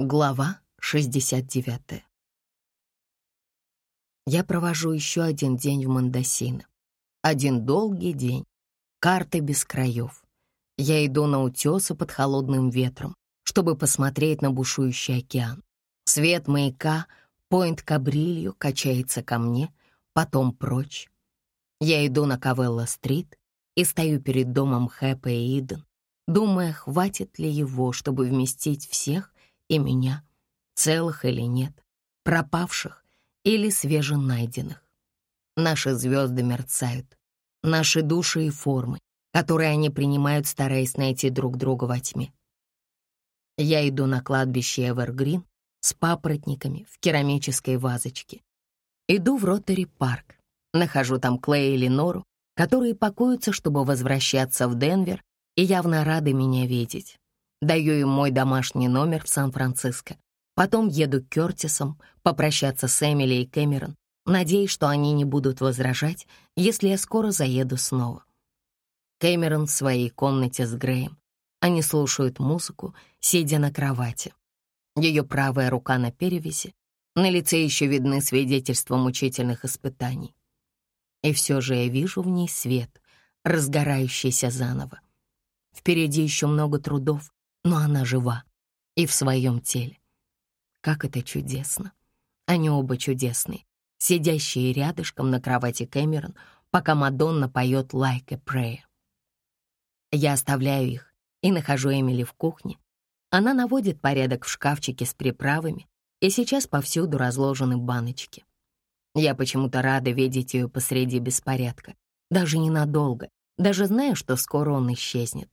Глава 69 Я провожу еще один день в Мандасино. Один долгий день. Карты без краев. Я иду на утесы под холодным ветром, чтобы посмотреть на бушующий океан. Свет маяка, поинт Кабрилью качается ко мне, потом прочь. Я иду на Кавелла-стрит и стою перед домом Хэпа и Иден, думая, хватит ли его, чтобы вместить всех и меня, целых или нет, пропавших или свеженайденных. Наши звезды мерцают, наши души и формы, которые они принимают, стараясь найти друг друга во тьме. Я иду на кладбище Эвергрин с папоротниками в керамической вазочке. Иду в Ротари-парк, нахожу там Клея и Ленору, которые пакуются, чтобы возвращаться в Денвер, и явно рады меня видеть. Даю им мой домашний номер в Сан-Франциско. Потом еду к Кертисам попрощаться с Эмили и Кэмерон, надеясь, что они не будут возражать, если я скоро заеду снова. Кэмерон в своей комнате с Греем. Они слушают музыку, сидя на кровати. Ее правая рука на перевязи, на лице еще видны свидетельства мучительных испытаний. И все же я вижу в ней свет, разгорающийся заново. Впереди еще много трудов, но она жива и в своем теле. Как это чудесно. Они оба чудесные, сидящие рядышком на кровати Кэмерон, пока Мадонна поет «Like a Prayer». Я оставляю их и нахожу Эмили в кухне. Она наводит порядок в шкафчике с приправами, и сейчас повсюду разложены баночки. Я почему-то рада видеть ее посреди беспорядка, даже ненадолго, даже зная, что скоро он исчезнет.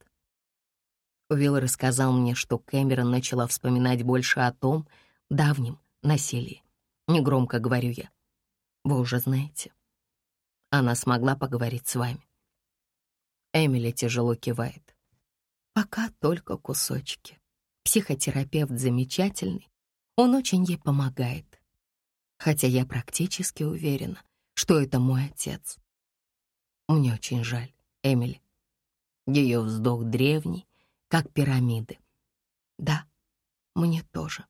Уилл рассказал мне, что Кэмерон начала вспоминать больше о том давнем насилии. Негромко говорю я. Вы уже знаете. Она смогла поговорить с вами. Эмили тяжело кивает. Пока только кусочки. Психотерапевт замечательный. Он очень ей помогает. Хотя я практически уверена, что это мой отец. Мне очень жаль, Эмили. Ее вздох древний, как пирамиды. Да, мне тоже.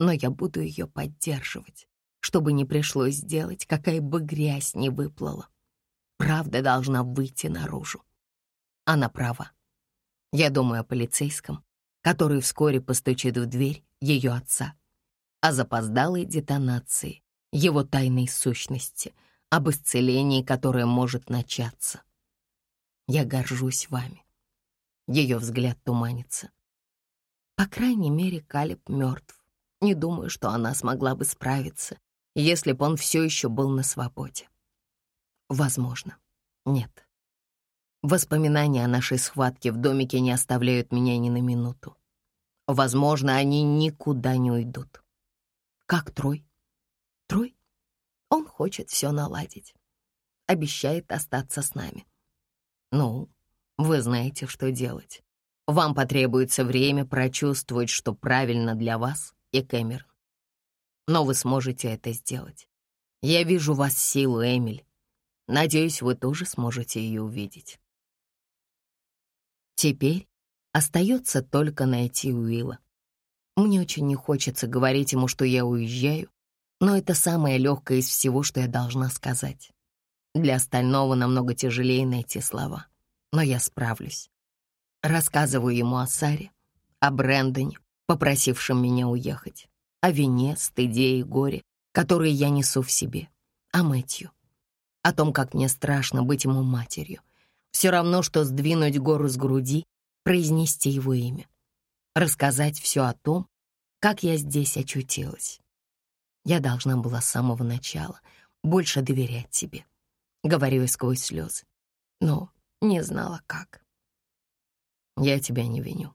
Но я буду ее поддерживать, чтобы не пришлось сделать, какая бы грязь не выплыла. Правда должна выйти наружу. Она права. Я думаю о полицейском, который вскоре постучит в дверь ее отца, о запоздалой детонации, его тайной сущности, об исцелении, которое может начаться. Я горжусь вами. Ее взгляд туманится. По крайней мере, Калиб мертв. Не думаю, что она смогла бы справиться, если бы он все еще был на свободе. Возможно. Нет. Воспоминания о нашей схватке в домике не оставляют меня ни на минуту. Возможно, они никуда не уйдут. Как Трой? Трой? Он хочет все наладить. Обещает остаться с нами. Ну, вы знаете, что делать. Вам потребуется время прочувствовать, что правильно для вас и Кэмерон. Но вы сможете это сделать. Я вижу вас силу, Эмиль. Надеюсь, вы тоже сможете ее увидеть. Теперь остается только найти Уилла. Мне очень не хочется говорить ему, что я уезжаю, но это самое легкое из всего, что я должна сказать. Для остального намного тяжелее найти слова но я справлюсь. Рассказываю ему о Саре, о Брэндоне, попросившем меня уехать, о вине, стыде и горе, которые я несу в себе, о Мэтью, о том, как мне страшно быть ему матерью. Все равно, что сдвинуть гору с груди, произнести его имя, рассказать все о том, как я здесь очутилась. Я должна была с самого начала больше доверять тебе, говорю я сквозь слезы. Но не знала, как. Я тебя не виню.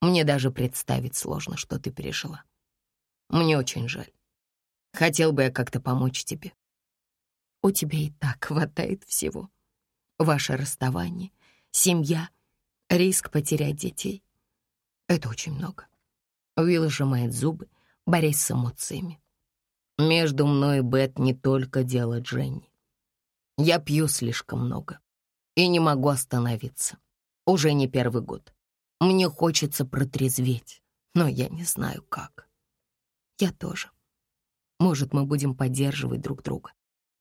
Мне даже представить сложно, что ты пережила. Мне очень жаль. Хотел бы я как-то помочь тебе. У тебя и так хватает всего. Ваше расставание, семья, риск потерять детей. Это очень много. Уилл сжимает зубы, борясь с эмоциями. Между мной и Бет не только дело Дженни. Я пью слишком много и не могу остановиться. Уже не первый год. Мне хочется протрезветь, но я не знаю, как. Я тоже. Может, мы будем поддерживать друг друга.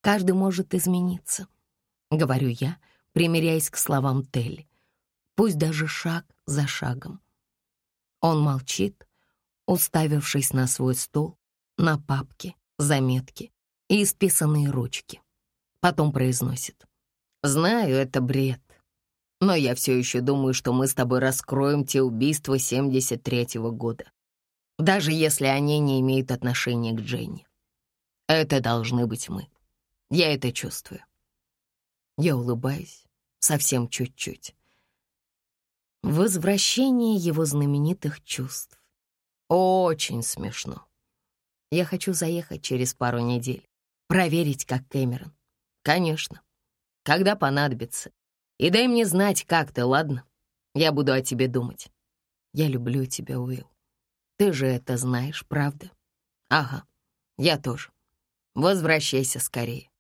Каждый может измениться, — говорю я, примиряясь к словам Телли. Пусть даже шаг за шагом. Он молчит, уставившись на свой стол, на папки, заметки и исписанные ручки. Потом произносит. «Знаю, это бред. Но я все еще думаю, что мы с тобой раскроем те убийства 73-го года. Даже если они не имеют отношения к Дженни. Это должны быть мы. Я это чувствую». Я улыбаюсь, совсем чуть-чуть. Возвращение его знаменитых чувств. Очень смешно. Я хочу заехать через пару недель, проверить, как Кэмерон. Конечно. Когда понадобится. И дай мне знать, как ты, ладно? Я буду о тебе думать. Я люблю тебя, Уилл. Ты же это знаешь, правда? Ага, я тоже. Возвращайся скорее.